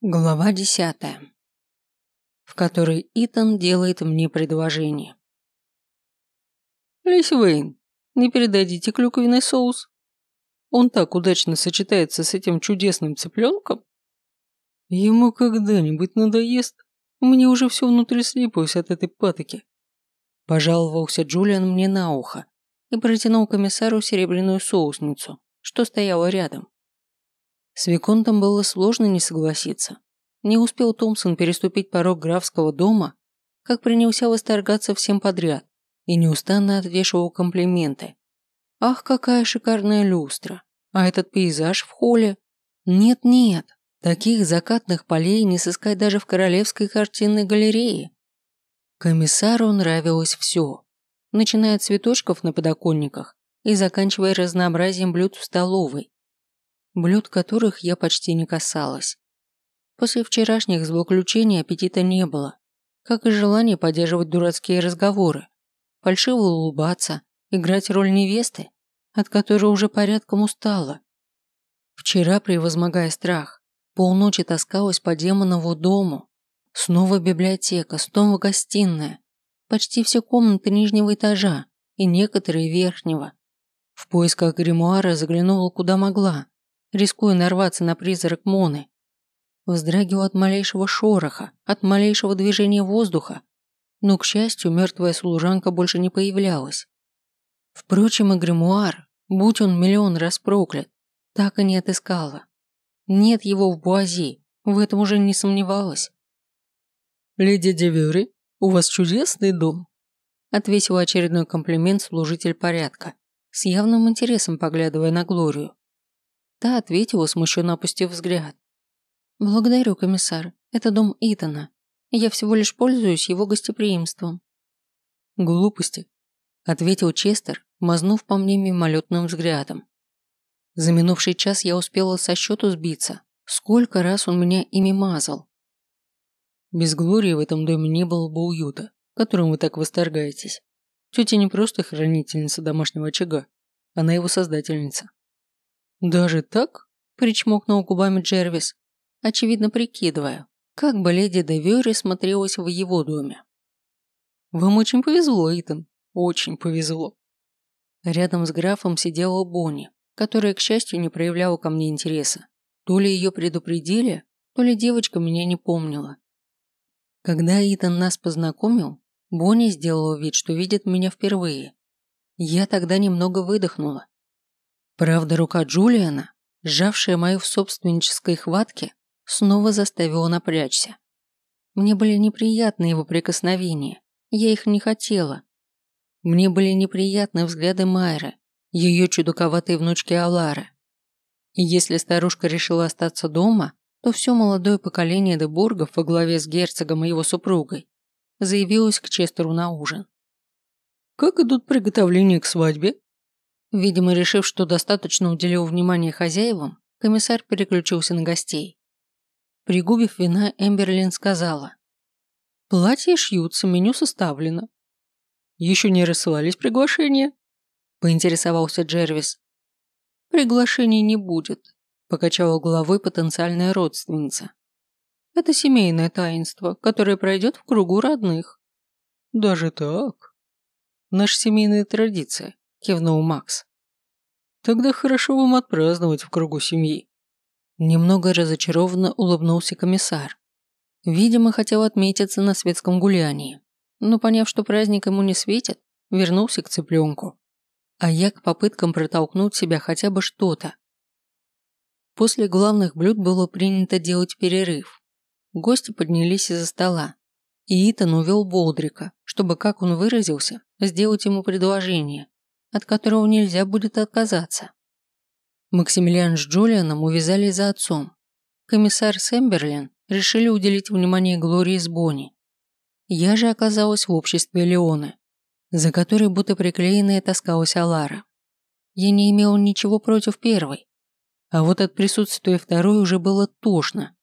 Глава десятая, в которой Итан делает мне предложение. Лись Вейн, не передадите клюквенный соус? Он так удачно сочетается с этим чудесным цыпленком. Ему когда-нибудь надоест. Мне уже все внутри слипалось от этой патоки. Пожаловался Джулиан мне на ухо и протянул комиссару серебряную соусницу, что стояла рядом. С Виконтом было сложно не согласиться. Не успел Томпсон переступить порог графского дома, как принялся восторгаться всем подряд и неустанно отвешивал комплименты. Ах, какая шикарная люстра! А этот пейзаж в холле? Нет-нет, таких закатных полей не сыскать даже в Королевской картинной галерее. Комиссару нравилось все, начиная от цветочков на подоконниках и заканчивая разнообразием блюд в столовой, блюд которых я почти не касалась. После вчерашних злоключений аппетита не было, как и желание поддерживать дурацкие разговоры, фальшиво улыбаться, играть роль невесты, от которой уже порядком устала. Вчера, превозмогая страх, полночи таскалась по демонову дому. Снова библиотека, снова гостиная, почти все комнаты нижнего этажа и некоторые верхнего. В поисках гримуара заглянула куда могла, рискуя нарваться на призрак Моны. Вздрагивал от малейшего шороха, от малейшего движения воздуха, но, к счастью, мертвая служанка больше не появлялась. Впрочем, и гримуар, будь он миллион раз проклят, так и не отыскала. Нет его в Буази, в этом уже не сомневалась. «Леди Девюри, у вас чудесный дом», ответил очередной комплимент служитель порядка, с явным интересом поглядывая на Глорию. Та ответила, смущенно опустив взгляд. «Благодарю, комиссар. Это дом Итана. Я всего лишь пользуюсь его гостеприимством». «Глупости», – ответил Честер, мазнув по мне мимолетным взглядом. За минувший час я успела со счету сбиться. Сколько раз он меня ими мазал. Без Глории в этом доме не было бы уюта, которым вы так восторгаетесь. Тетя не просто хранительница домашнего очага, она его создательница. «Даже так?» – причмокнул губами Джервис, очевидно прикидывая, как бы леди Девери смотрелась в его доме. «Вам очень повезло, Итан, очень повезло». Рядом с графом сидела Бонни, которая, к счастью, не проявляла ко мне интереса. То ли ее предупредили, то ли девочка меня не помнила. Когда Итан нас познакомил, Бонни сделала вид, что видит меня впервые. Я тогда немного выдохнула, Правда, рука Джулиана, сжавшая мою в собственнической хватке, снова заставила напрячься. Мне были неприятны его прикосновения, я их не хотела. Мне были неприятны взгляды Майры, ее чудаковатой внучки Алары. И если старушка решила остаться дома, то все молодое поколение Дебургов во главе с герцогом и его супругой заявилось к Честеру на ужин. «Как идут приготовления к свадьбе?» Видимо, решив, что достаточно уделил внимания хозяевам, комиссар переключился на гостей. Пригубив вина, Эмберлин сказала. «Платья шьются, меню составлено». «Еще не рассылались приглашения?» поинтересовался Джервис. «Приглашений не будет», – покачала головой потенциальная родственница. «Это семейное таинство, которое пройдет в кругу родных». «Даже так?» «Наша семейная традиция», – кивнул Макс. «Тогда хорошо вам отпраздновать в кругу семьи». Немного разочарованно улыбнулся комиссар. Видимо, хотел отметиться на светском гулянии, но поняв, что праздник ему не светит, вернулся к цыпленку. А я к попыткам протолкнуть себя хотя бы что-то. После главных блюд было принято делать перерыв. Гости поднялись из-за стола, и Итан увел Болдрика, чтобы, как он выразился, сделать ему предложение от которого нельзя будет отказаться. Максимилиан с Джулианом увязали за отцом. Комиссар Сэмберлин решили уделить внимание Глории с Бонни. Я же оказалась в обществе Леоны, за которой будто приклеенная таскалась Алара. Я не имела ничего против первой, а вот от присутствия второй уже было тошно.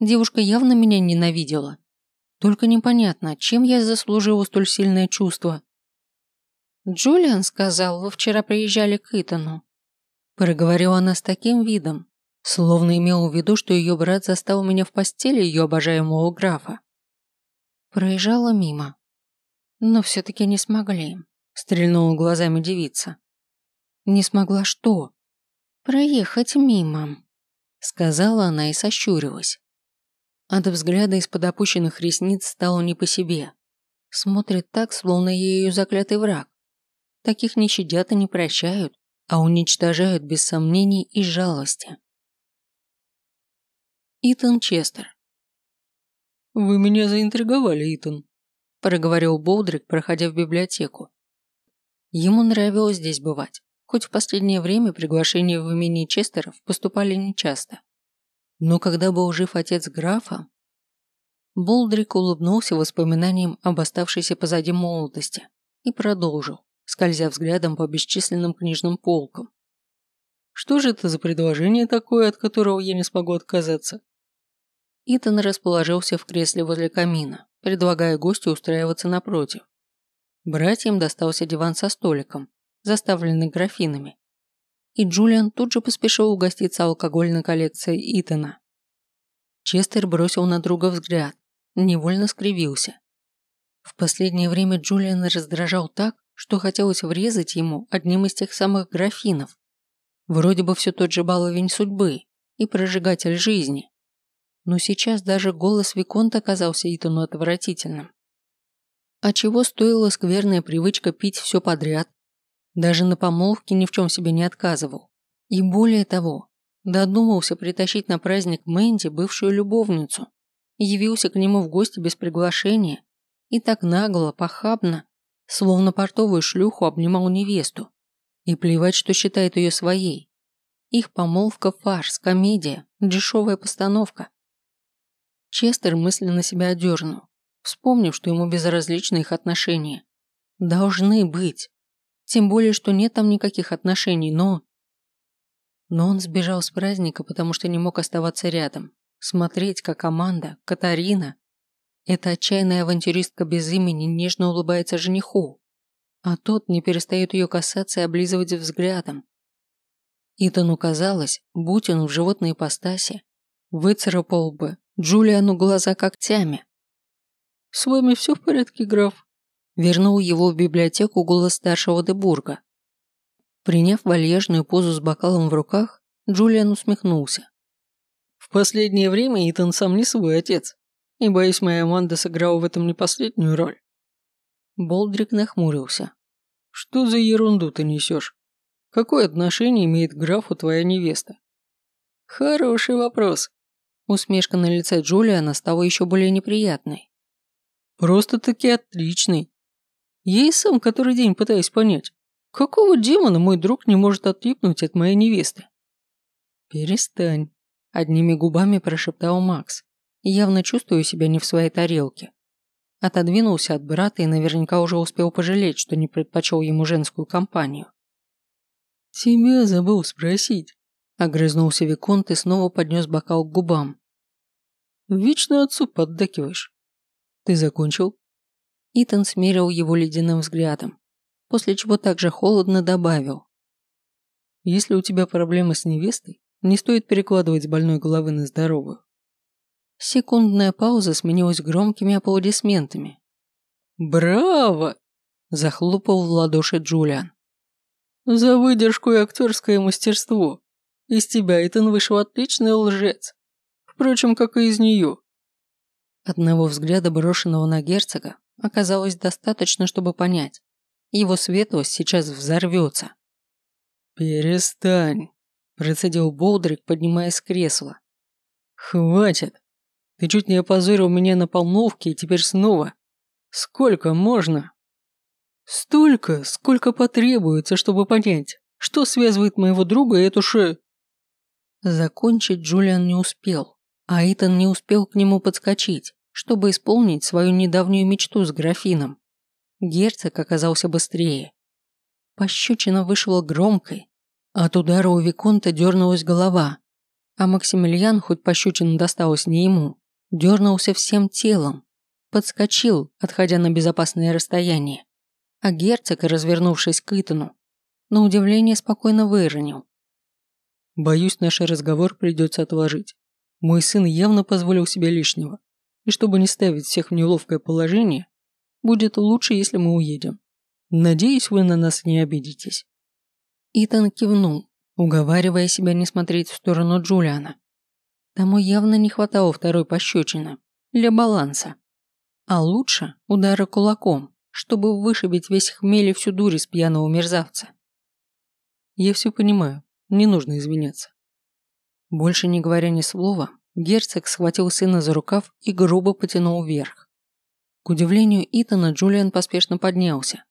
Девушка явно меня ненавидела. Только непонятно, чем я заслужила столь сильное чувство. «Джулиан сказал, вы вчера приезжали к Итану». Проговорила она с таким видом, Словно имел в виду, что ее брат застал меня в постели ее обожаемого графа. Проезжала мимо. Но все-таки не смогли. Стрельнула глазами девица. Не смогла что? Проехать мимо. Сказала она и сощурилась. От взгляда из-под опущенных ресниц стало не по себе. Смотрит так, словно я ее заклятый враг. Таких не щадят и не прощают, а уничтожают без сомнений и жалости. Итан Честер «Вы меня заинтриговали, Итан», – проговорил Болдрик, проходя в библиотеку. Ему нравилось здесь бывать, хоть в последнее время приглашения в имени Честеров поступали нечасто. Но когда был жив отец графа, Болдрик улыбнулся воспоминаниям об оставшейся позади молодости и продолжил, скользя взглядом по бесчисленным книжным полкам. «Что же это за предложение такое, от которого я не смогу отказаться?» Итан расположился в кресле возле камина, предлагая гостю устраиваться напротив. Братьям достался диван со столиком, заставленный графинами. И Джулиан тут же поспешил угоститься алкогольной коллекцией Итана. Честер бросил на друга взгляд, невольно скривился. В последнее время Джулиан раздражал так, что хотелось врезать ему одним из тех самых графинов. Вроде бы все тот же баловень судьбы и прожигатель жизни. Но сейчас даже голос Виконта казался Итану отвратительным. А чего стоила скверная привычка пить все подряд? Даже на помолвке ни в чем себе не отказывал. И более того, додумался притащить на праздник Мэнди бывшую любовницу. Явился к нему в гости без приглашения и так нагло, похабно, словно портовую шлюху обнимал невесту. И плевать, что считает ее своей. Их помолвка – фарс, комедия, дешевая постановка. Честер мысленно себя одернул вспомнив, что ему безразличны их отношения. Должны быть. Тем более, что нет там никаких отношений, но... Но он сбежал с праздника, потому что не мог оставаться рядом. Смотреть, как Аманда, Катарина, эта отчаянная авантюристка без имени нежно улыбается жениху, а тот не перестает ее касаться и облизывать взглядом. Итану казалось, он в животной ипостаси, выцарапал бы Джулиану глаза когтями. «С вами все в порядке, граф?» Вернул его в библиотеку голос старшего Дебурга. Приняв вальяжную позу с бокалом в руках, Джулиан усмехнулся. «В последнее время Итан сам не свой отец, и, боюсь, моя Аманда сыграла в этом не последнюю роль». Болдрик нахмурился. «Что за ерунду ты несешь? Какое отношение имеет к графу твоя невеста?» «Хороший вопрос». Усмешка на лице Джулиана стала еще более неприятной. Просто-таки отличный. Я и сам который день пытаюсь понять, какого демона мой друг не может отлипнуть от моей невесты? Перестань. Одними губами прошептал Макс, явно чувствуя себя не в своей тарелке. Отодвинулся от брата и наверняка уже успел пожалеть, что не предпочел ему женскую компанию. «Тебя забыл спросить», – огрызнулся Виконт и снова поднес бокал к губам. «Вечно отцу поддакиваешь. Ты закончил?» Итан смерил его ледяным взглядом, после чего также холодно добавил. «Если у тебя проблемы с невестой, не стоит перекладывать с больной головы на здоровую». Секундная пауза сменилась громкими аплодисментами. «Браво!» – захлопал в ладоши Джулиан. «За выдержку и актерское мастерство. Из тебя, Итан, вышел отличный лжец. Впрочем, как и из нее. Одного взгляда, брошенного на герцога, оказалось достаточно, чтобы понять. Его светлость сейчас взорвется. «Перестань», – процедил Болдрик, поднимаясь с кресла. «Хватит. Ты чуть не опозорил меня на помолвке и теперь снова. Сколько можно?» «Столько, сколько потребуется, чтобы понять, что связывает моего друга и эту ше...» Закончить Джулиан не успел. А Итан не успел к нему подскочить, чтобы исполнить свою недавнюю мечту с графином. Герцог оказался быстрее. Пощечина вышла громкой. От удара у Виконта дернулась голова, а Максимилиан, хоть пощечина досталась не ему, дернулся всем телом, подскочил, отходя на безопасное расстояние, а герцог, развернувшись к Итану, на удивление спокойно выронил. Боюсь, наш разговор придется отложить. Мой сын явно позволил себе лишнего. И чтобы не ставить всех в неловкое положение, будет лучше, если мы уедем. Надеюсь, вы на нас не обидитесь». Итан кивнул, уговаривая себя не смотреть в сторону Джулиана. Тому явно не хватало второй пощечины для баланса. А лучше удара кулаком, чтобы вышибить весь хмель и всю дурь из пьяного мерзавца. Я все понимаю, не нужно извиняться. Больше не говоря ни слова, герцог схватил сына за рукав и грубо потянул вверх. К удивлению Итана, Джулиан поспешно поднялся.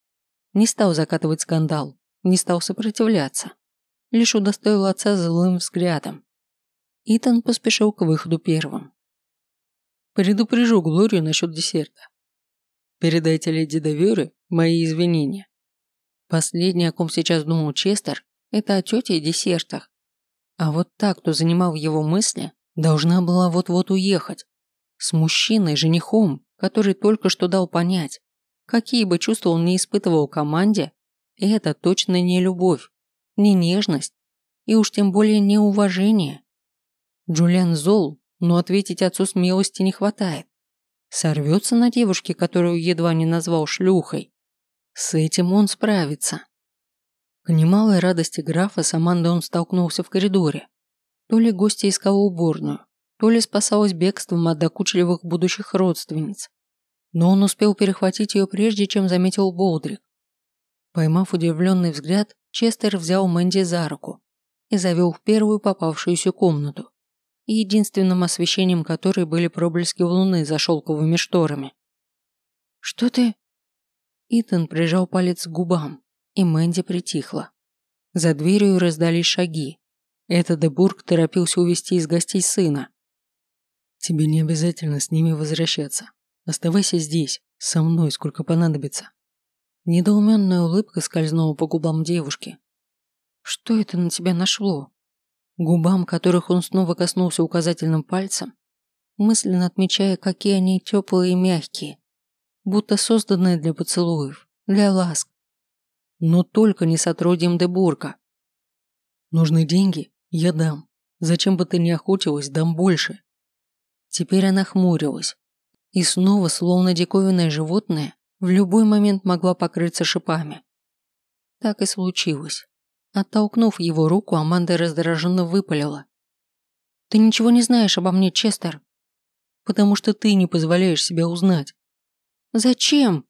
Не стал закатывать скандал, не стал сопротивляться. Лишь удостоил отца злым взглядом. Итан поспешил к выходу первым. Предупрежу Глорию насчет десерта. Передайте леди Девере мои извинения. Последнее, о ком сейчас думал Честер, это о тете и десертах. А вот так, кто занимал его мысли, должна была вот-вот уехать. С мужчиной, женихом, который только что дал понять, какие бы чувства он не испытывал команде, это точно не любовь, не нежность и уж тем более не уважение. Джулиан зол, но ответить отцу смелости не хватает. Сорвется на девушке, которую едва не назвал шлюхой. С этим он справится. К немалой радости графа с Амандой он столкнулся в коридоре. То ли гостья искала уборную, то ли спасалась бегством от докучливых будущих родственниц. Но он успел перехватить ее прежде, чем заметил Болдрик. Поймав удивленный взгляд, Честер взял Мэнди за руку и завел в первую попавшуюся комнату и единственным освещением которой были проблески луны за шелковыми шторами. «Что ты?» Итан прижал палец к губам, и Мэнди притихла. За дверью раздались шаги. Это Дебург торопился увести из гостей сына. «Тебе не обязательно с ними возвращаться. Оставайся здесь, со мной, сколько понадобится». Недоуменная улыбка скользнула по губам девушки. «Что это на тебя нашло?» Губам которых он снова коснулся указательным пальцем, мысленно отмечая, какие они теплые и мягкие, будто созданные для поцелуев, для ласк. Но только не с отродьем Дебурга. Нужны деньги? Я дам. Зачем бы ты не охотилась, дам больше. Теперь она хмурилась. И снова, словно диковинное животное, в любой момент могла покрыться шипами. Так и случилось. Оттолкнув его руку, Аманда раздраженно выпалила. «Ты ничего не знаешь обо мне, Честер?» «Потому что ты не позволяешь себя узнать». «Зачем?»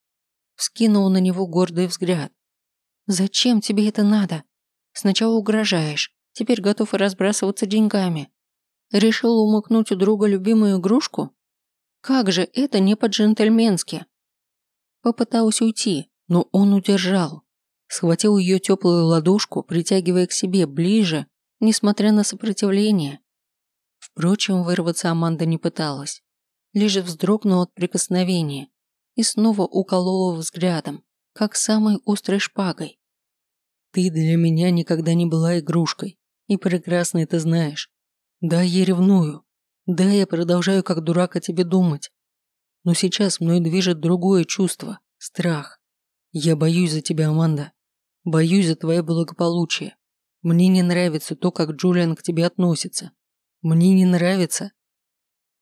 Вскинул на него гордый взгляд. «Зачем тебе это надо? Сначала угрожаешь, теперь готов разбрасываться деньгами. Решил умыкнуть у друга любимую игрушку? Как же это не по-джентльменски?» Попытался уйти, но он удержал схватил ее теплую ладошку, притягивая к себе ближе, несмотря на сопротивление. Впрочем, вырваться Аманда не пыталась, лишь вздрогнула от прикосновения и снова уколола взглядом, как самой острой шпагой. «Ты для меня никогда не была игрушкой, и прекрасно это знаешь. Да, я ревную. Да, я продолжаю как дурак о тебе думать. Но сейчас мной движет другое чувство – страх. Я боюсь за тебя, Аманда. Боюсь за твое благополучие. Мне не нравится то, как Джулиан к тебе относится. Мне не нравится.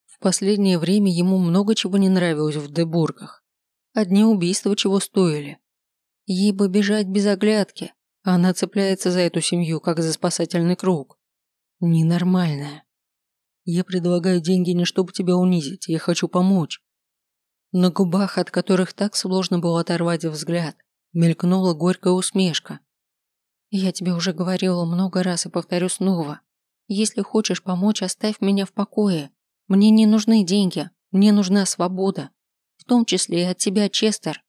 В последнее время ему много чего не нравилось в Дебургах. Одни убийства чего стоили. Ей бы бежать без оглядки, а она цепляется за эту семью, как за спасательный круг. Ненормальная. Я предлагаю деньги не чтобы тебя унизить, я хочу помочь. На губах, от которых так сложно было оторвать взгляд, Мелькнула горькая усмешка. «Я тебе уже говорила много раз и повторю снова. Если хочешь помочь, оставь меня в покое. Мне не нужны деньги, мне нужна свобода. В том числе и от тебя, Честер».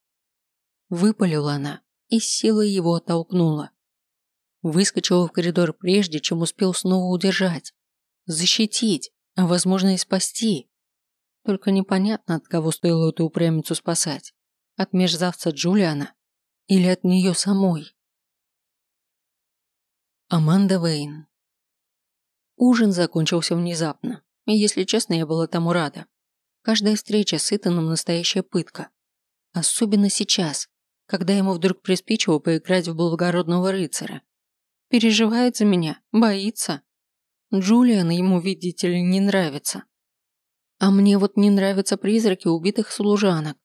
Выпалила она и с силой его оттолкнула. Выскочила в коридор прежде, чем успел снова удержать. Защитить, а возможно и спасти. Только непонятно, от кого стоило эту упрямицу спасать. От мерзавца Джулиана или от нее самой? Аманда Вейн Ужин закончился внезапно, и, если честно, я была тому рада. Каждая встреча с Итаном – настоящая пытка. Особенно сейчас, когда ему вдруг приспичило поиграть в благородного рыцаря. Переживает за меня, боится, Джулиан ему, видите ли, не нравится. А мне вот не нравятся призраки убитых служанок.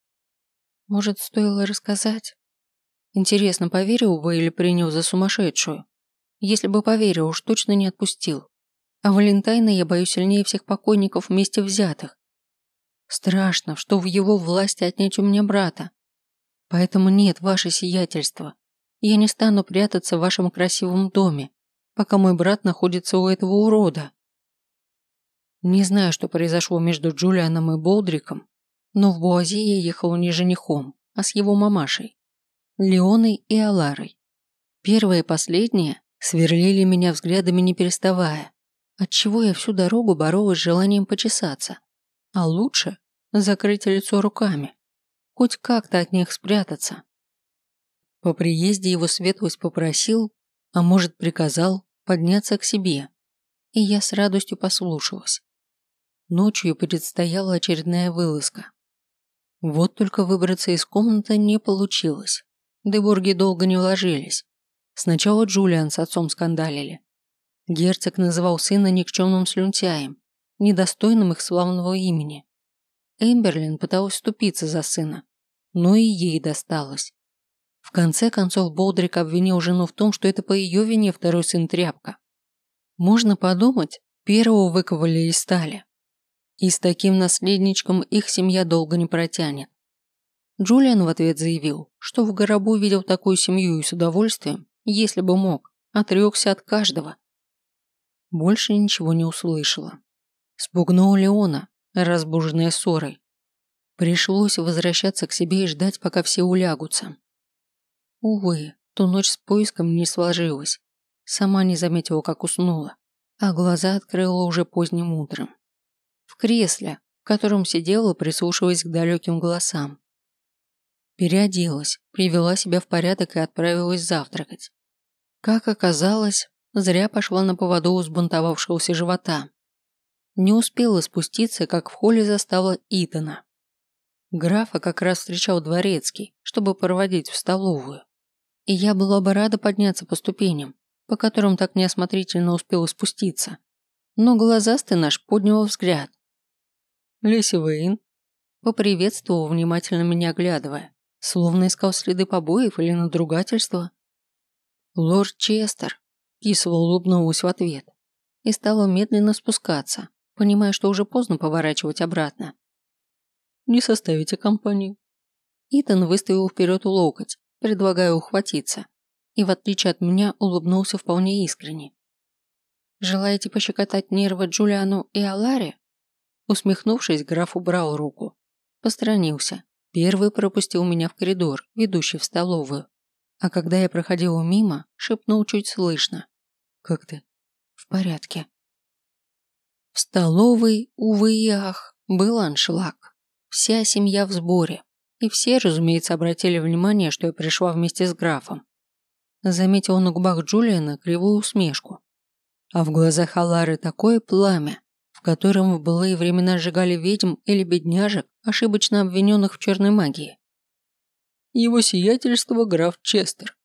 Может, стоило рассказать? Интересно, поверил бы или принял за сумасшедшую? Если бы поверил, уж точно не отпустил. А Валентайна я боюсь сильнее всех покойников вместе взятых. Страшно, что в его власти отнять у меня брата. Поэтому нет, ваше сиятельство. Я не стану прятаться в вашем красивом доме, пока мой брат находится у этого урода. Не знаю, что произошло между Джулианом и Болдриком, но в Буазе я ехал не женихом, а с его мамашей, Леоной и Аларой. Первая и последняя сверлили меня взглядами не переставая, отчего я всю дорогу боролась с желанием почесаться, а лучше закрыть лицо руками, хоть как-то от них спрятаться. По приезде его светлость попросил, а может приказал, подняться к себе, и я с радостью послушалась. Ночью предстояла очередная вылазка. Вот только выбраться из комнаты не получилось. Деборги долго не вложились. Сначала Джулиан с отцом скандалили. Герцог называл сына никчемным слюнтяем, недостойным их славного имени. Эмберлин пыталась вступиться за сына, но и ей досталось. В конце концов Болдрик обвинил жену в том, что это по ее вине второй сын тряпка. Можно подумать, первого выковали из стали. И с таким наследничком их семья долго не протянет. Джулиан в ответ заявил, что в гробу видел такую семью и с удовольствием, если бы мог, отрекся от каждого. Больше ничего не услышала. Спугнул Леона, разбуженная ссорой. Пришлось возвращаться к себе и ждать, пока все улягутся. Увы, ту ночь с поиском не сложилось. Сама не заметила, как уснула, а глаза открыла уже поздним утром. В кресле, в котором сидела, прислушиваясь к далеким голосам. Переоделась, привела себя в порядок и отправилась завтракать. Как оказалось, зря пошла на поводу у сбунтовавшегося живота. Не успела спуститься, как в холле застала Итана. Графа как раз встречал дворецкий, чтобы проводить в столовую и я была бы рада подняться по ступеням, по которым так неосмотрительно успела спуститься. Но глазастый наш поднял взгляд. «Леси Вейн?» Поприветствовал, внимательно меня оглядывая, словно искал следы побоев или надругательства. «Лорд Честер», кисло улыбнулась в ответ и стала медленно спускаться, понимая, что уже поздно поворачивать обратно. «Не составите компанию?» Итан выставил вперед локоть, предлагая ухватиться, и в отличие от меня улыбнулся вполне искренне. «Желаете пощекотать нервы Джулиану и Аларе?» Усмехнувшись, граф убрал руку. Посторонился. Первый пропустил меня в коридор, ведущий в столовую. А когда я проходила мимо, шепнул чуть слышно. «Как ты?» «В порядке». В столовой, увы и ах, был аншлаг. Вся семья в сборе. И все, разумеется, обратили внимание, что я пришла вместе с графом. Заметил на губах Джулиана кривую усмешку. А в глазах Алары такое пламя, в котором в былые времена сжигали ведьм или бедняжек, ошибочно обвиненных в черной магии. «Его сиятельство граф Честер»,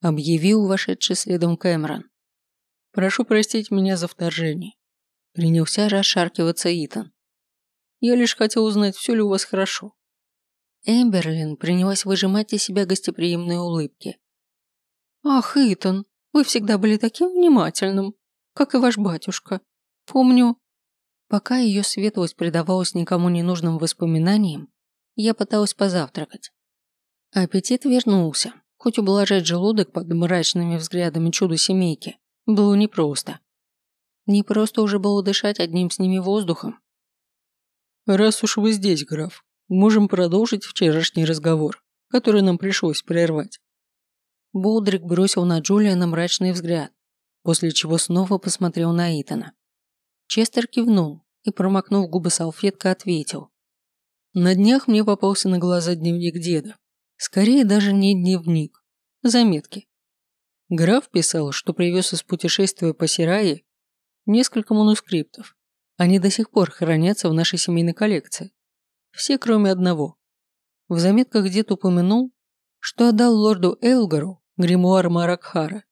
объявил вошедший следом Кэмерон. «Прошу простить меня за вторжение». Принялся расшаркиваться Итан. «Я лишь хотел узнать, все ли у вас хорошо. Эмберлин принялась выжимать из себя гостеприимные улыбки. «Ах, Итан, вы всегда были таким внимательным, как и ваш батюшка. Помню...» Пока ее светлость предавалась никому ненужным воспоминаниям, я пыталась позавтракать. Аппетит вернулся, хоть ублажать желудок под мрачными взглядами чудо-семейки было непросто. Непросто уже было дышать одним с ними воздухом. «Раз уж вы здесь, граф, Можем продолжить вчерашний разговор, который нам пришлось прервать. Болдрик бросил на Джулиана мрачный взгляд, после чего снова посмотрел на Итана. Честер кивнул и, промокнув губы салфеткой, ответил. На днях мне попался на глаза дневник деда. Скорее даже не дневник. Заметки. Граф писал, что привез из путешествия по Сирае несколько манускриптов. Они до сих пор хранятся в нашей семейной коллекции. Все, кроме одного. В заметках дед упомянул, что отдал лорду Элгару гримуар Маракхара.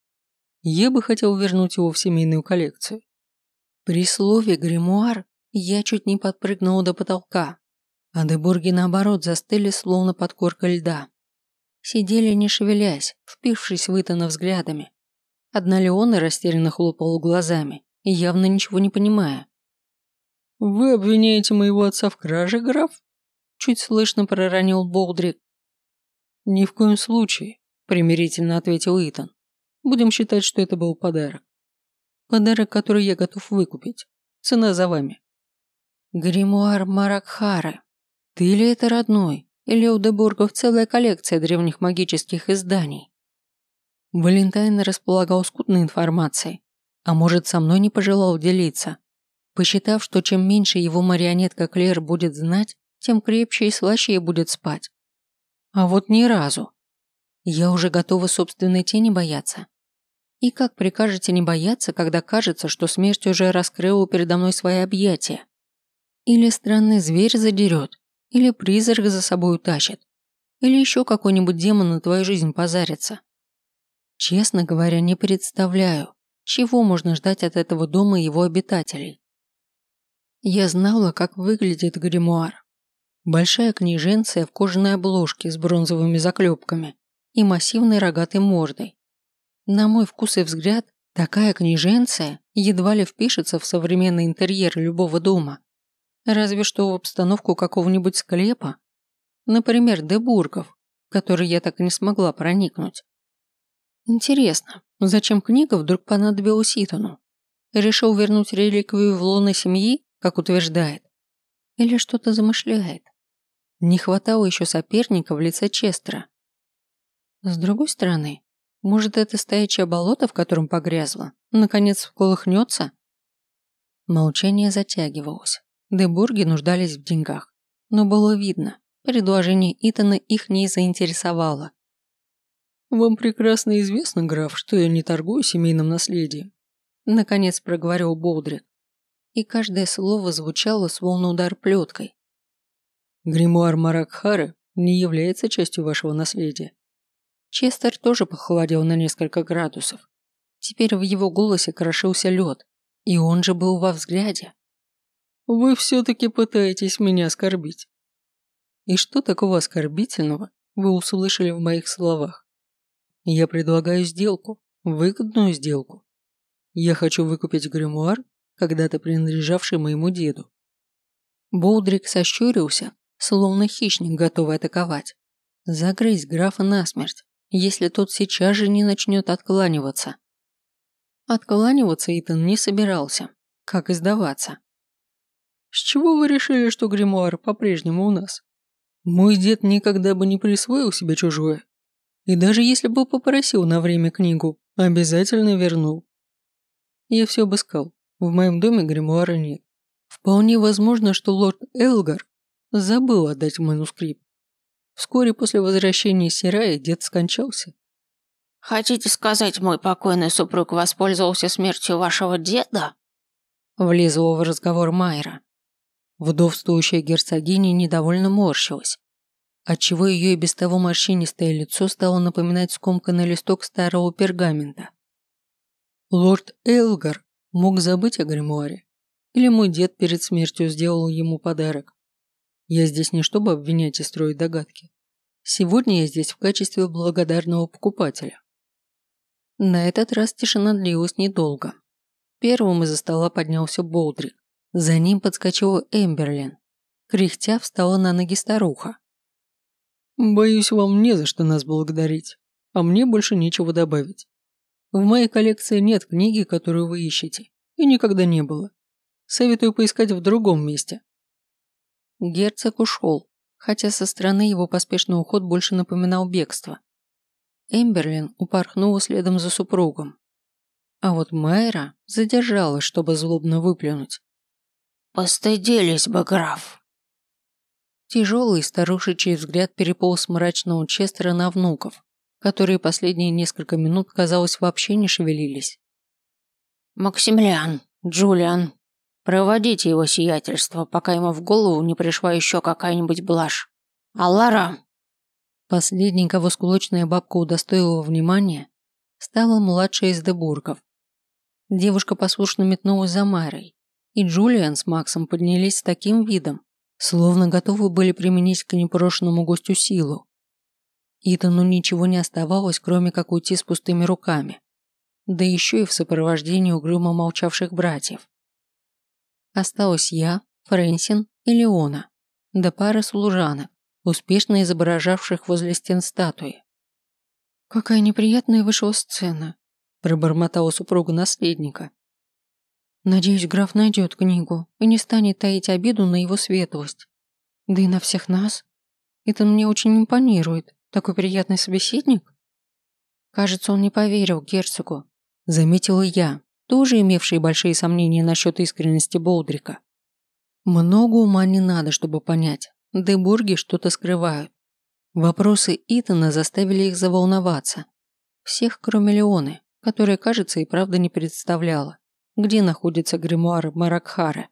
Я бы хотел вернуть его в семейную коллекцию. При слове «гримуар» я чуть не подпрыгнула до потолка, а дебурги наоборот застыли, словно под коркой льда. Сидели не шевелясь, впившись в взглядами. Одна Леона растерянно хлопала глазами, явно ничего не понимая. «Вы обвиняете моего отца в краже, граф?» Чуть слышно проронил Болдрик. «Ни в коем случае», – примирительно ответил Итан. «Будем считать, что это был подарок. Подарок, который я готов выкупить. Цена за вами». «Гримуар Маракхары. Ты ли это родной? Или у Дебургов целая коллекция древних магических изданий?» Валентайн располагал скудной информацией, а может, со мной не пожелал делиться, посчитав, что чем меньше его марионетка Клер будет знать, тем крепче и слаще будет спать. А вот ни разу. Я уже готова собственной тени бояться. И как прикажете не бояться, когда кажется, что смерть уже раскрыла передо мной свои объятия? Или странный зверь задерет, или призрак за собой утащит, или еще какой-нибудь демон на твою жизнь позарится. Честно говоря, не представляю, чего можно ждать от этого дома и его обитателей. Я знала, как выглядит гримуар. Большая книженция в кожаной обложке с бронзовыми заклепками и массивной рогатой мордой. На мой вкус и взгляд, такая книженция едва ли впишется в современный интерьер любого дома. Разве что в обстановку какого-нибудь склепа. Например, Дебургов, в который я так и не смогла проникнуть. Интересно, зачем книга вдруг понадобилась Итану? Решил вернуть реликвию в лоно семьи, как утверждает? Или что-то замышляет? Не хватало еще соперника в лице Честера. С другой стороны, может, это стоячее болото, в котором погрязло, наконец вколыхнется? Молчание затягивалось. Дебурги нуждались в деньгах. Но было видно, предложение Итана их не заинтересовало. «Вам прекрасно известно, граф, что я не торгую семейным наследием», наконец проговорил Болдрик. И каждое слово звучало словно удар плеткой. Гримуар Маракхары не является частью вашего наследия. Честер тоже похолодел на несколько градусов. Теперь в его голосе крошился лед, и он же был во взгляде. Вы все-таки пытаетесь меня оскорбить. И что такого оскорбительного вы услышали в моих словах? Я предлагаю сделку, выгодную сделку. Я хочу выкупить гримуар, когда-то принадлежавший моему деду. Болдрик сощурился, словно хищник, готовый атаковать. Загрызть графа насмерть, если тот сейчас же не начнет откланиваться. Откланиваться Итан не собирался, как и сдаваться. С чего вы решили, что гримуар по-прежнему у нас? Мой дед никогда бы не присвоил себе чужое. И даже если бы попросил на время книгу, обязательно вернул. Я все обыскал. В моем доме гримуара нет. Вполне возможно, что лорд Элгар Забыл отдать манускрипт. Вскоре после возвращения Сирая дед скончался. «Хотите сказать, мой покойный супруг воспользовался смертью вашего деда?» Влезла в разговор Майра. Вдовствующая герцогиня недовольно морщилась, отчего ее и без того морщинистое лицо стало напоминать скомканный листок старого пергамента. Лорд Элгар мог забыть о гримуаре, или мой дед перед смертью сделал ему подарок. Я здесь не чтобы обвинять и строить догадки. Сегодня я здесь в качестве благодарного покупателя. На этот раз тишина длилась недолго. Первым из-за стола поднялся Болдрик. За ним подскочила Эмберлин. Кряхтя встала на ноги старуха. «Боюсь, вам не за что нас благодарить, а мне больше нечего добавить. В моей коллекции нет книги, которую вы ищете, и никогда не было. Советую поискать в другом месте. Герцог ушел, хотя со стороны его поспешный уход больше напоминал бегство. Эмберлин упорхнула следом за супругом. А вот Майра задержалась, чтобы злобно выплюнуть. «Постыдились бы, граф!» Тяжелый старушечий взгляд переполз мрачного Честера на внуков, которые последние несколько минут, казалось, вообще не шевелились. «Максимилиан, Джулиан, Проводите его сиятельство, пока ему в голову не пришла еще какая-нибудь блажь. Аллара!» Последний, кого скулочная бабка удостоила внимания, стала младшая из Дебургов. Девушка послушно метнулась за Майрой, и Джулиан с Максом поднялись с таким видом, словно готовы были применить к непрошенному гостю силу. Итану ничего не оставалось, кроме как уйти с пустыми руками, да еще и в сопровождении угрюмо молчавших братьев. Осталась я, Фрэнсин и Леона, да пара служанок, успешно изображавших возле стен статуи. «Какая неприятная вышла сцена», – пробормотала супруга наследника. «Надеюсь, граф найдет книгу и не станет таить обиду на его светлость. Да и на всех нас. Это мне очень импонирует. Такой приятный собеседник». Кажется, он не поверил герцогу. Заметила я, тоже имевшие большие сомнения насчет искренности Болдрика. Много ума не надо, чтобы понять. Дебурги что-то скрывают. Вопросы Итана заставили их заволноваться. Всех, кроме Леоны, которая, кажется, и правда не представляла, где находится гримуар Маракхара.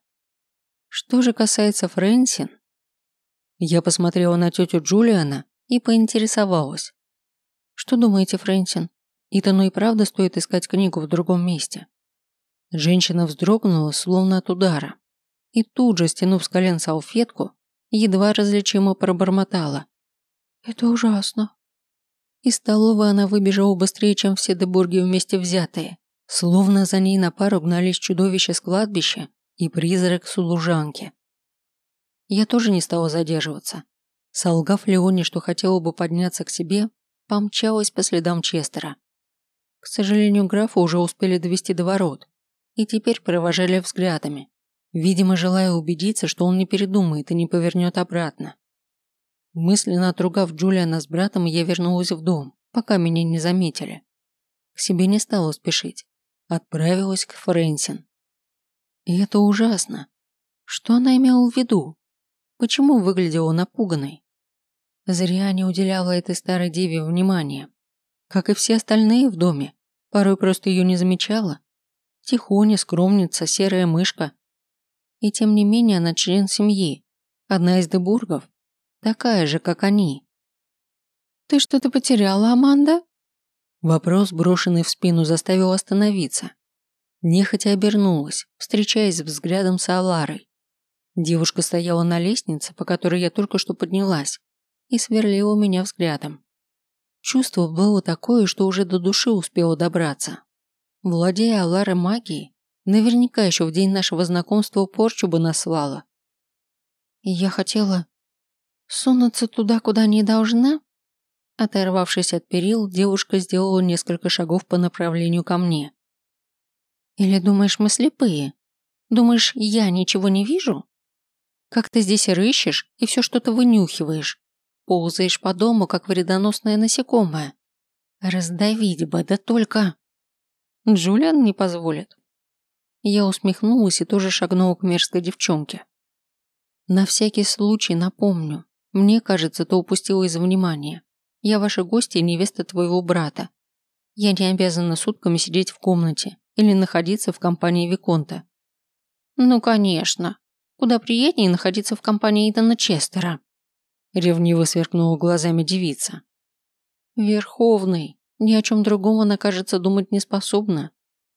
Что же касается Фрэнсин, я посмотрела на тетю Джулиана и поинтересовалась. «Что думаете, Фрэнсин? Итану и правда стоит искать книгу в другом месте?» Женщина вздрогнула, словно от удара, и тут же, стянув с колен салфетку, едва различимо пробормотала. Это ужасно. Из столовой она выбежала быстрее, чем все дебурги вместе взятые. Словно за ней на пару гнались чудовище с кладбища и призрак служанки. Я тоже не стала задерживаться. Солгав Леоне, что хотела бы подняться к себе, помчалась по следам Честера. К сожалению, графа уже успели довести до ворот и теперь провожали взглядами, видимо, желая убедиться, что он не передумает и не повернет обратно. Мысленно отругав Джулиана с братом, я вернулась в дом, пока меня не заметили. К себе не стала спешить. Отправилась к Фрэнсин. И это ужасно. Что она имела в виду? Почему выглядела напуганной? Зря не уделяла этой старой деве внимания. Как и все остальные в доме. Порой просто ее не замечала. Тихоня, скромница, серая мышка. И тем не менее она член семьи. Одна из Дебургов, такая же, как они. «Ты что-то потеряла, Аманда?» Вопрос, брошенный в спину, заставил остановиться. Нехотя обернулась, встречаясь взглядом с Аларой. Девушка стояла на лестнице, по которой я только что поднялась, и сверлила меня взглядом. Чувство было такое, что уже до души успела добраться. Владея Аларой магией, наверняка еще в день нашего знакомства порчу бы наслала. И я хотела Сунуться туда, куда не должна? Оторвавшись от перил, девушка сделала несколько шагов по направлению ко мне. Или думаешь, мы слепые? Думаешь, я ничего не вижу? Как ты здесь рыщешь и все что-то вынюхиваешь? Ползаешь по дому, как вредоносное насекомое. Раздавить бы, да только... Джулиан не позволит. Я усмехнулась и тоже шагнула к мерзкой девчонке. На всякий случай напомню, мне кажется, ты упустила из внимания. Я ваша гостья и невеста твоего брата. Я не обязана сутками сидеть в комнате или находиться в компании Виконта. Ну, конечно. Куда приятнее находиться в компании Итана Честера. Ревниво сверкнула глазами девица. Верховный. Ни о чем другом она, кажется, думать не способна.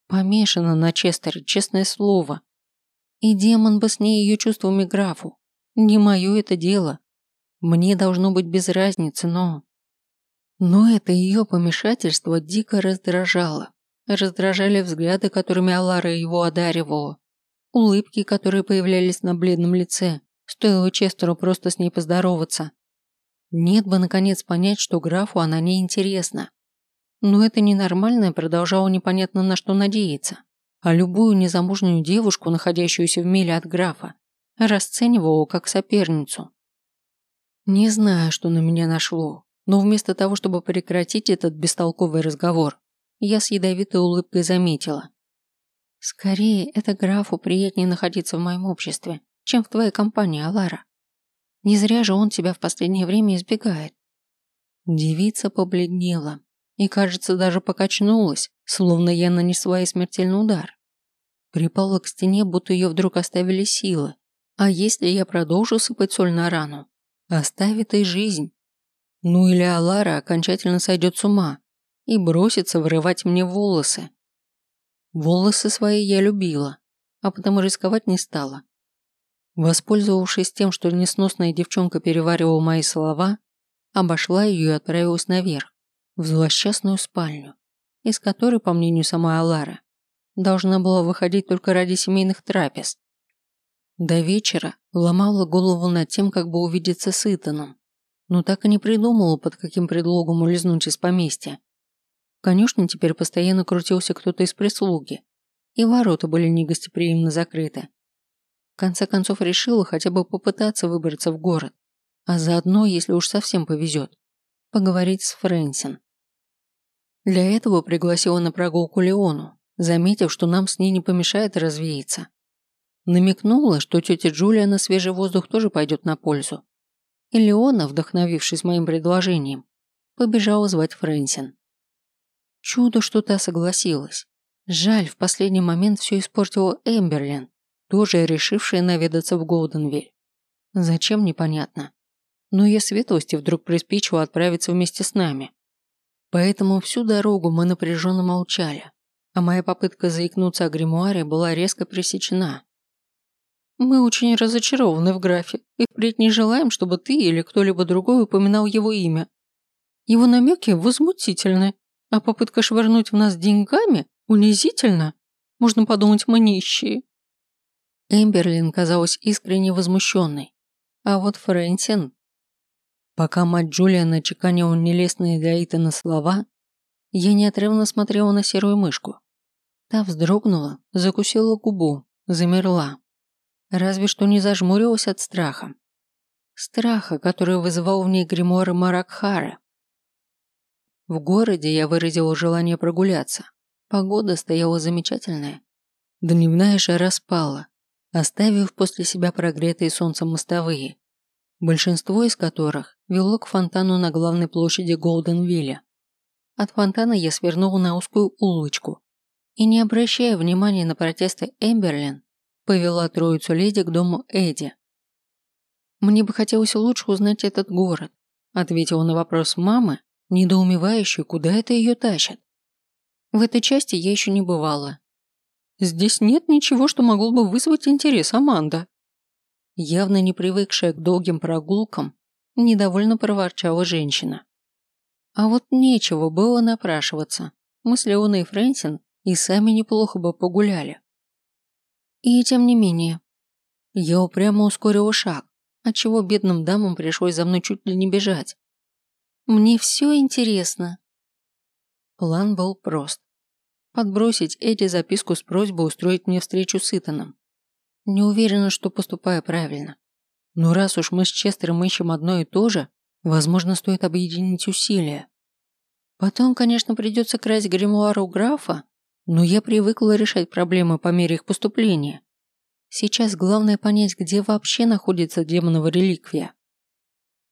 Помешана на Честере, честное слово. И демон бы с ней ее чувствами графу. Не мое это дело. Мне должно быть без разницы, но... Но это ее помешательство дико раздражало. Раздражали взгляды, которыми Алара его одаривала. Улыбки, которые появлялись на бледном лице. Стоило Честеру просто с ней поздороваться. Нет бы, наконец, понять, что графу она не интересна. Но это ненормальное продолжало непонятно на что надеяться. А любую незамужнюю девушку, находящуюся в миле от графа, расценивала как соперницу. Не знаю, что на меня нашло, но вместо того, чтобы прекратить этот бестолковый разговор, я с ядовитой улыбкой заметила. Скорее, это графу приятнее находиться в моем обществе, чем в твоей компании, Алара. Не зря же он тебя в последнее время избегает. Девица побледнела и, кажется, даже покачнулась, словно я нанесла ей смертельный удар. Припала к стене, будто ее вдруг оставили силы. А если я продолжу сыпать соль на рану, Оставит и жизнь. Ну или Алара окончательно сойдет с ума и бросится вырывать мне волосы. Волосы свои я любила, а потому рисковать не стала. Воспользовавшись тем, что несносная девчонка переваривала мои слова, обошла ее и отправилась наверх, в злосчастную спальню, из которой, по мнению самой Алары, должна была выходить только ради семейных трапез. До вечера ломала голову над тем, как бы увидеться с Итаном, но так и не придумала, под каким предлогом улизнуть из поместья. В конюшне теперь постоянно крутился кто-то из прислуги, и ворота были негостеприимно закрыты. В конце концов решила хотя бы попытаться выбраться в город, а заодно, если уж совсем повезет, поговорить с Фрэнсин. Для этого пригласила на прогулку Леону, заметив, что нам с ней не помешает развеяться. Намекнула, что тетя Джулия на свежий воздух тоже пойдет на пользу. И вдохновившись моим предложением, побежала звать Фрэнсин. Чудо, что та согласилась. Жаль, в последний момент все испортила Эмберлин, тоже решившая наведаться в Голденвиль. Зачем, непонятно. Но ее светлости вдруг приспичило отправиться вместе с нами. Поэтому всю дорогу мы напряженно молчали, а моя попытка заикнуться о гримуаре была резко пресечена. Мы очень разочарованы в графе и впредь не желаем, чтобы ты или кто-либо другой упоминал его имя. Его намеки возмутительны, а попытка швырнуть в нас деньгами унизительно. Можно подумать, мы нищие. Эмберлин казалась искренне возмущенной. А вот Фрэнсин... Пока мать Джулиана чеканила нелестные для Итана слова, я неотрывно смотрела на серую мышку. Та вздрогнула, закусила губу, замерла разве что не зажмурилась от страха. Страха, который вызывал в ней гримуар Маракхара. В городе я выразила желание прогуляться. Погода стояла замечательная. Дневная жара спала, оставив после себя прогретые солнцем мостовые, большинство из которых вело к фонтану на главной площади Голденвилля. От фонтана я свернула на узкую улочку и, не обращая внимания на протесты Эмберлин, повела троицу леди к дому Эдди. «Мне бы хотелось лучше узнать этот город», ответила на вопрос мамы, недоумевающей, куда это ее тащат. В этой части я еще не бывала. Здесь нет ничего, что могло бы вызвать интерес Аманда. Явно не привыкшая к долгим прогулкам, недовольно проворчала женщина. А вот нечего было напрашиваться. Мы с Леоной и Фрэнсин и сами неплохо бы погуляли. И тем не менее. Я упрямо ускорила шаг, отчего бедным дамам пришлось за мной чуть ли не бежать. Мне все интересно. План был прост. Подбросить Эдди записку с просьбой устроить мне встречу с Итаном. Не уверена, что поступаю правильно. Но раз уж мы с Честером ищем одно и то же, возможно, стоит объединить усилия. Потом, конечно, придется красть гримуар у графа, но я привыкла решать проблемы по мере их поступления. Сейчас главное понять, где вообще находится демонова реликвия.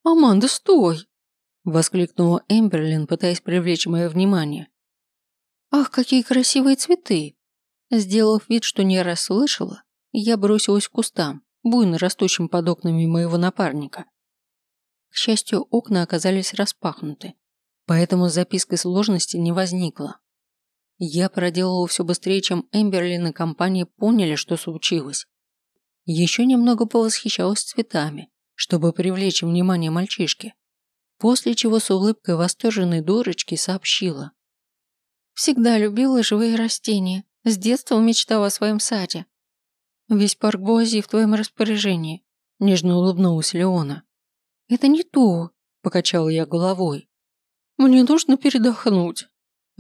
«Аманда, стой!» – воскликнула Эмберлин, пытаясь привлечь мое внимание. «Ах, какие красивые цветы!» Сделав вид, что не расслышала, я бросилась к кустам, буйно растущим под окнами моего напарника. К счастью, окна оказались распахнуты, поэтому с запиской сложности не возникло. Я проделала все быстрее, чем Эмберлин и компания поняли, что случилось. Еще немного повосхищалась цветами, чтобы привлечь внимание мальчишки, после чего с улыбкой восторженной дурочки сообщила. «Всегда любила живые растения, с детства мечтала о своем саде. Весь парк Буази в твоем распоряжении», – нежно улыбнулась Леона. «Это не то», – покачала я головой. «Мне нужно передохнуть»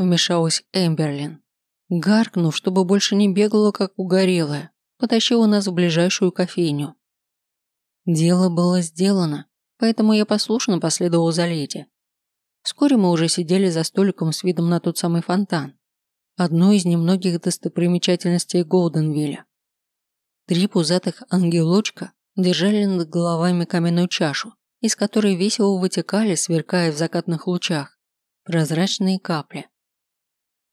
вмешалась Эмберлин. Гаркнув, чтобы больше не бегала, как угорелая, потащила нас в ближайшую кофейню. Дело было сделано, поэтому я послушно последовала за леди. Вскоре мы уже сидели за столиком с видом на тот самый фонтан, одно из немногих достопримечательностей Голденвилля. Три пузатых ангелочка держали над головами каменную чашу, из которой весело вытекали, сверкая в закатных лучах, прозрачные капли.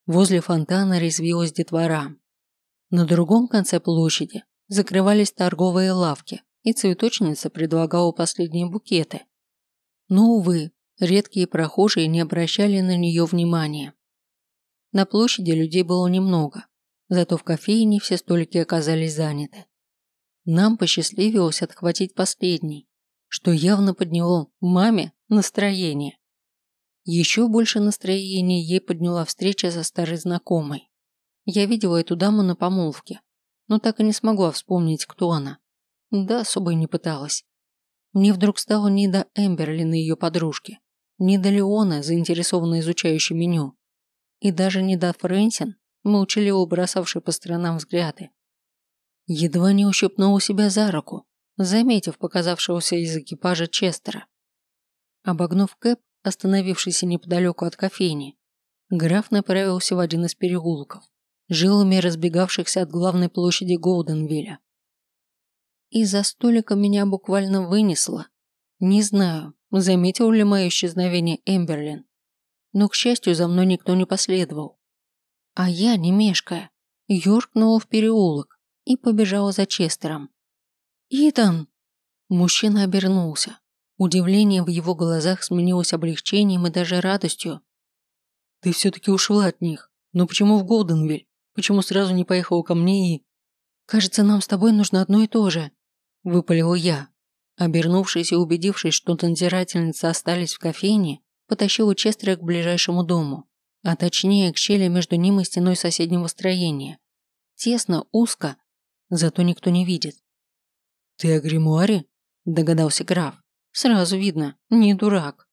Возле фонтана резвилась детвора. На другом конце площади закрывались торговые лавки, и цветочница предлагала последние букеты. Но, увы, редкие прохожие не обращали на нее внимания. На площади людей было немного. зато в кофейне все столики оказались заняты. Нам посчастливилось отхватить последний, что явно подняло маме настроение. Еще больше настроения ей подняла встреча со старой знакомой. Я видела эту даму на помолвке, но так и не смогла вспомнить, кто она. Да, особо и не пыталась. Мне вдруг стало не до Эмберлин и ее подружки, не до Леона, заинтересованно изучающей меню, и даже не до Фрэнсин, молчаливо бросавшей по сторонам взгляды. Едва не ущипнула себя за руку, заметив показавшегося из экипажа Честера. Обогнув Кэп, остановившийся неподалеку от кофейни, граф направился в один из переулков, жилами разбегавшихся от главной площади Голденвилля. Из-за столика меня буквально вынесло. Не знаю, заметил ли мое исчезновение Эмберлин. Но, к счастью, за мной никто не последовал. А я, не мешкая, юркнула в переулок и побежала за Честером. «Итан!» Мужчина обернулся. Удивление в его глазах сменилось облегчением и даже радостью. «Ты все-таки ушла от них. Но почему в Голденвиль? Почему сразу не поехала ко мне и...» «Кажется, нам с тобой нужно одно и то же», Выпалил я. Обернувшись и убедившись, что танзирательницы остались в кофейне, потащил Честера к ближайшему дому, а точнее к щели между ним и стеной соседнего строения. Тесно, узко, зато никто не видит. «Ты о гримуаре?» – догадался граф. «Сразу видно, не дурак».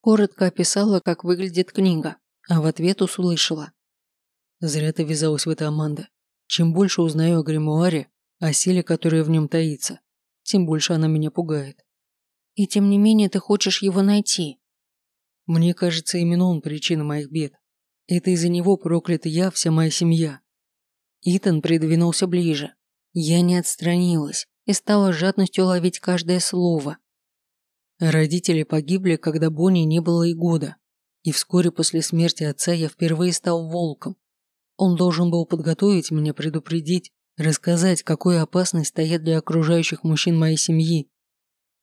Коротко описала, как выглядит книга, а в ответ услышала. «Зря ты ввязалась в это, Аманда. Чем больше узнаю о гримуаре, о силе, которая в нем таится, тем больше она меня пугает. И тем не менее ты хочешь его найти. Мне кажется, именно он причина моих бед. Это из-за него проклята я, вся моя семья. Итан придвинулся ближе. Я не отстранилась и стала жадностью ловить каждое слово. Родители погибли, когда Бонни не было и года. И вскоре после смерти отца я впервые стал волком. Он должен был подготовить меня, предупредить, рассказать, какой опасность стоит для окружающих мужчин моей семьи.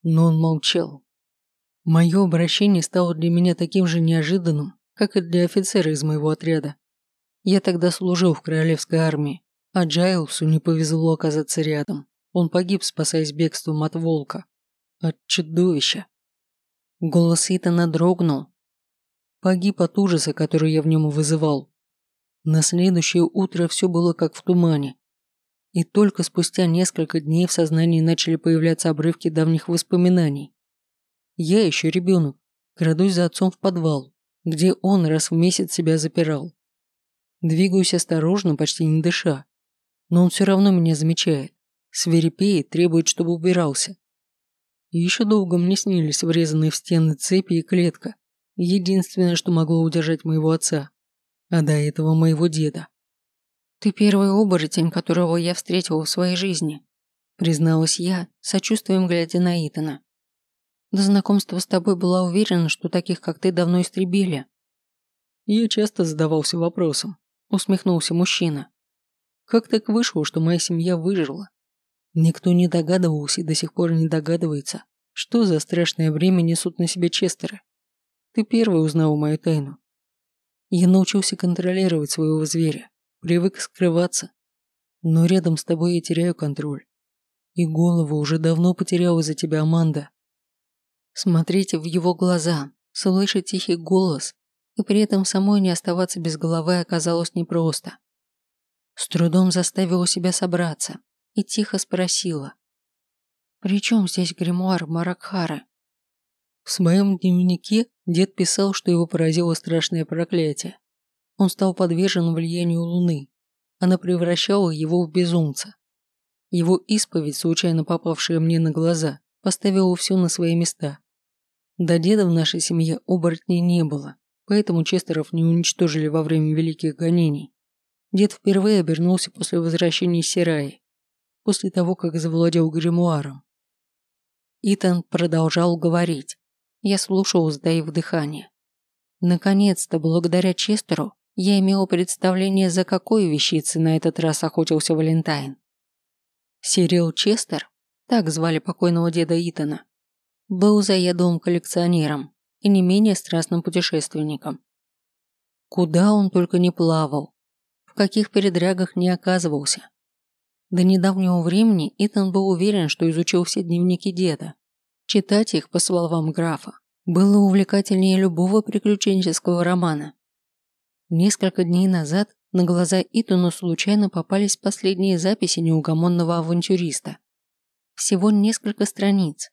Но он молчал. Мое обращение стало для меня таким же неожиданным, как и для офицера из моего отряда. Я тогда служил в королевской армии, а Джайлсу не повезло оказаться рядом. Он погиб, спасаясь бегством от волка. От чудовища. Голос Итана дрогнул. Погиб от ужаса, который я в нем вызывал. На следующее утро все было как в тумане. И только спустя несколько дней в сознании начали появляться обрывки давних воспоминаний. Я еще ребенок, крадусь за отцом в подвал, где он раз в месяц себя запирал. Двигаюсь осторожно, почти не дыша. Но он все равно меня замечает, свирепеет, требует, чтобы убирался. И еще долго мне снились врезанные в стены цепи и клетка. Единственное, что могло удержать моего отца. А до этого моего деда. «Ты первый оборотень, которого я встретила в своей жизни», призналась я, сочувствием глядя на Итана. До знакомства с тобой была уверена, что таких, как ты, давно истребили. Я часто задавался вопросом, усмехнулся мужчина. Как так вышло, что моя семья выжила? Никто не догадывался и до сих пор не догадывается, что за страшное время несут на себе Честеры. Ты первый узнал мою тайну. Я научился контролировать своего зверя, Привык скрываться. Но рядом с тобой я теряю контроль. И голову уже давно потерял из-за тебя, Аманда. Смотреть в его глаза, слышать тихий голос, и при этом самой не оставаться без головы оказалось непросто. С трудом заставила себя собраться и тихо спросила. «При чем здесь гримуар Маракхары?» В своем дневнике дед писал, что его поразило страшное проклятие. Он стал подвержен влиянию Луны. Она превращала его в безумца. Его исповедь, случайно попавшая мне на глаза, поставила все на свои места. До деда в нашей семье оборотней не было, поэтому Честеров не уничтожили во время великих гонений. Дед впервые обернулся после возвращения из Сираи, после того, как завладел гримуаром. Итан продолжал говорить. Я слушал, сдаив дыхание. Наконец-то, благодаря Честеру, я имела представление, за какой вещицей на этот раз охотился Валентайн. Сирил Честер, так звали покойного деда Итана, был заедовым коллекционером и не менее страстным путешественником. Куда он только не плавал. В каких передрягах не оказывался. До недавнего времени Итан был уверен, что изучил все дневники деда. Читать их, по словам графа, было увлекательнее любого приключенческого романа. Несколько дней назад на глаза Итану случайно попались последние записи неугомонного авантюриста. Всего несколько страниц,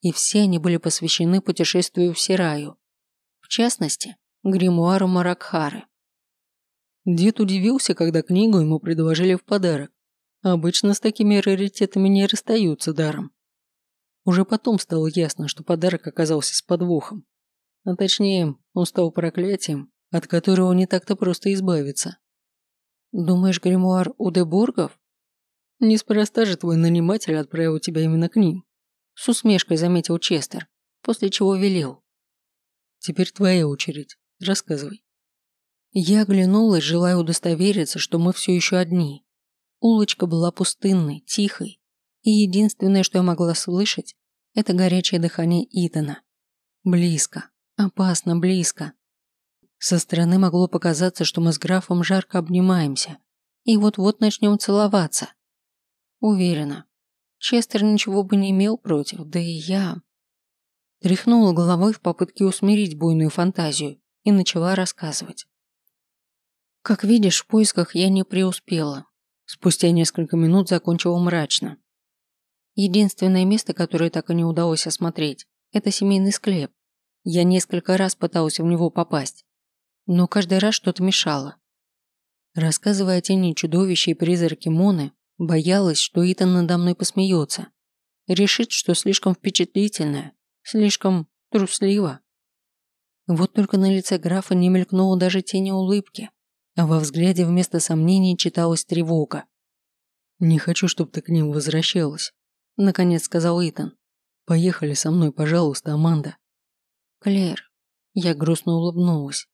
и все они были посвящены путешествию в Сираю. В частности, гримуару Маракхары. Дед удивился, когда книгу ему предложили в подарок. Обычно с такими раритетами не расстаются даром. Уже потом стало ясно, что подарок оказался с подвохом. А точнее, он стал проклятием, от которого не так-то просто избавиться. «Думаешь, гримуар у Дебургов?» «Неспроста же твой наниматель отправил тебя именно к ним», с усмешкой заметил Честер, после чего велел. «Теперь твоя очередь. Рассказывай». Я оглянулась, желая удостовериться, что мы все еще одни. Улочка была пустынной, тихой, и единственное, что я могла слышать, это горячее дыхание Итана. Близко, опасно близко. Со стороны могло показаться, что мы с графом жарко обнимаемся и вот-вот начнем целоваться. Уверена, Честер ничего бы не имел против, да и я. Тряхнула головой в попытке усмирить буйную фантазию и начала рассказывать. Как видишь, в поисках я не преуспела. Спустя несколько минут закончила мрачно. Единственное место, которое так и не удалось осмотреть, это семейный склеп. Я несколько раз пыталась в него попасть, но каждый раз что-то мешало. Рассказывая о тени чудовища и призраке Моны, Боялась, что Итан надо мной посмеется. Решит, что слишком впечатлительная, слишком труслива. Вот только на лице графа не мелькнуло даже тени улыбки, а во взгляде вместо сомнений читалась тревога. «Не хочу, чтобы ты к ним возвращалась», – наконец сказал Итан. «Поехали со мной, пожалуйста, Аманда». «Клэр». Я грустно улыбнулась.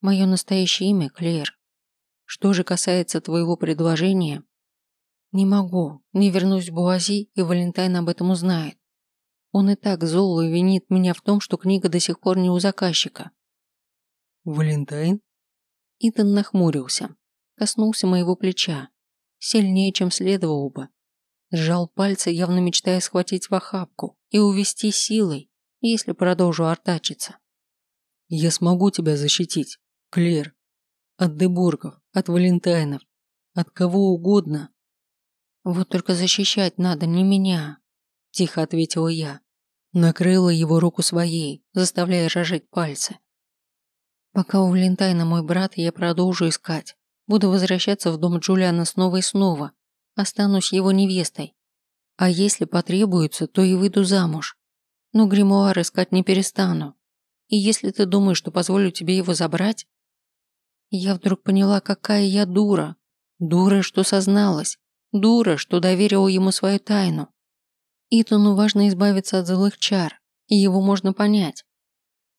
«Мое настоящее имя Клэр. Что же касается твоего предложения, не могу, не вернусь в Буази, и Валентайн об этом узнает. Он и так зол и винит меня в том, что книга до сих пор не у заказчика. Валентайн? Итан нахмурился, коснулся моего плеча, сильнее, чем следовало бы. Сжал пальцы, явно мечтая схватить в охапку и увести силой, если продолжу артачиться. Я смогу тебя защитить, Клер. От Дебургов, от Валентайнов, от кого угодно, «Вот только защищать надо не меня», – тихо ответила я. Накрыла его руку своей, заставляя рожать пальцы. «Пока у Валентайна мой брат, я продолжу искать. Буду возвращаться в дом Джулиана снова и снова. Останусь его невестой. А если потребуется, то и выйду замуж. Но гримуар искать не перестану. И если ты думаешь, что позволю тебе его забрать...» Я вдруг поняла, какая я дура. Дура, что созналась. Дура, что доверила ему свою тайну. Итану важно избавиться от злых чар, и его можно понять.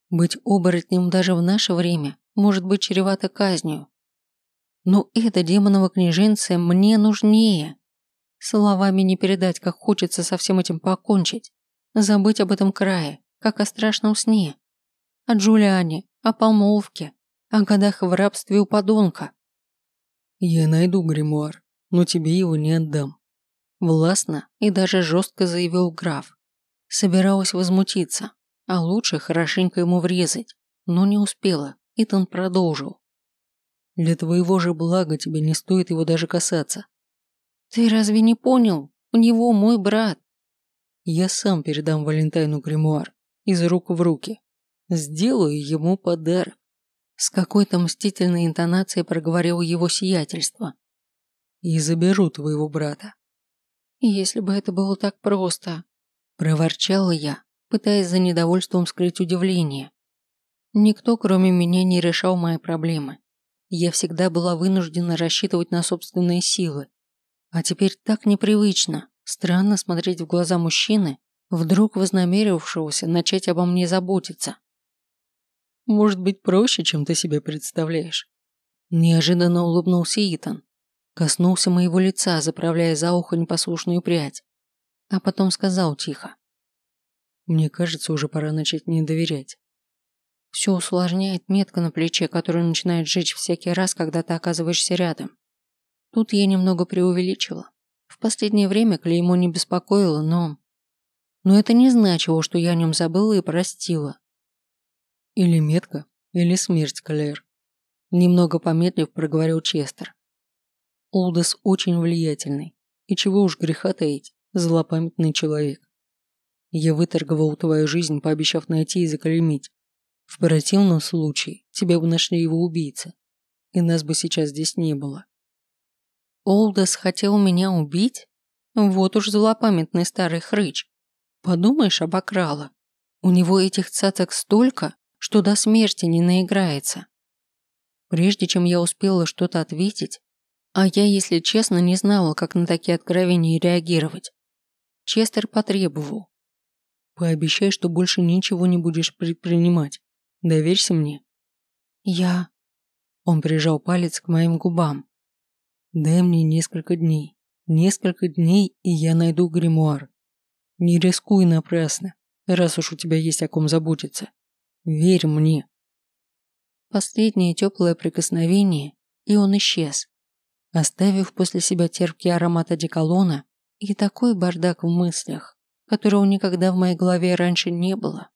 Быть оборотнем даже в наше время может быть чревато казнью. Но это демоново княженце мне нужнее. Словами не передать, как хочется со всем этим покончить. Забыть об этом крае, как о страшном сне. О Джулиане, о помолвке, о годах в рабстве у подонка. «Я найду гримуар», но тебе его не отдам». Властно и даже жестко заявил граф. Собиралась возмутиться, а лучше хорошенько ему врезать, но не успела, Итан продолжил. «Для твоего же блага тебе не стоит его даже касаться». «Ты разве не понял? У него мой брат». «Я сам передам Валентайну гримуар из рук в руки. Сделаю ему подарок». С какой-то мстительной интонацией проговорил его сиятельство и заберу твоего брата. Если бы это было так просто, проворчала я, пытаясь за недовольством скрыть удивление. Никто, кроме меня, не решал мои проблемы. Я всегда была вынуждена рассчитывать на собственные силы. А теперь так непривычно, странно смотреть в глаза мужчины, вдруг вознамерившегося начать обо мне заботиться. Может быть проще, чем ты себе представляешь. Неожиданно улыбнулся Итан. Коснулся моего лица, заправляя за ухо непослушную прядь. А потом сказал тихо. Мне кажется, уже пора начать не доверять. Все усложняет метка на плече, которая начинает жечь всякий раз, когда ты оказываешься рядом. Тут я немного преувеличила. В последнее время клеймо не беспокоило, но... Но это не значило, что я о нем забыла и простила. Или метка, или смерть, Клэр. Немного помедлив проговорил Честер. Олдес очень влиятельный. И чего уж греха таить, злопамятный человек. Я выторговал твою жизнь, пообещав найти и заклеймить. В противном случае тебя бы нашли его убийцы, и нас бы сейчас здесь не было. Олдес хотел меня убить? Вот уж злопамятный старый хрыч. Подумаешь, обокрала. У него этих цацок столько, что до смерти не наиграется. Прежде чем я успела что-то ответить, а я, если честно, не знала, как на такие откровения реагировать, Честер потребовал. «Пообещай, что больше ничего не будешь предпринимать. Доверься мне». «Я...» Он прижал палец к моим губам. «Дай мне несколько дней. Несколько дней, и я найду гримуар. Не рискуй напрасно, раз уж у тебя есть о ком заботиться. Верь мне». Последнее теплое прикосновение, и он исчез, оставив после себя терпкий аромат одеколона и такой бардак в мыслях, которого никогда в моей голове раньше не было.